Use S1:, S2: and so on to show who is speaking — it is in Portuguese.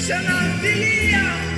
S1: Sanatilia.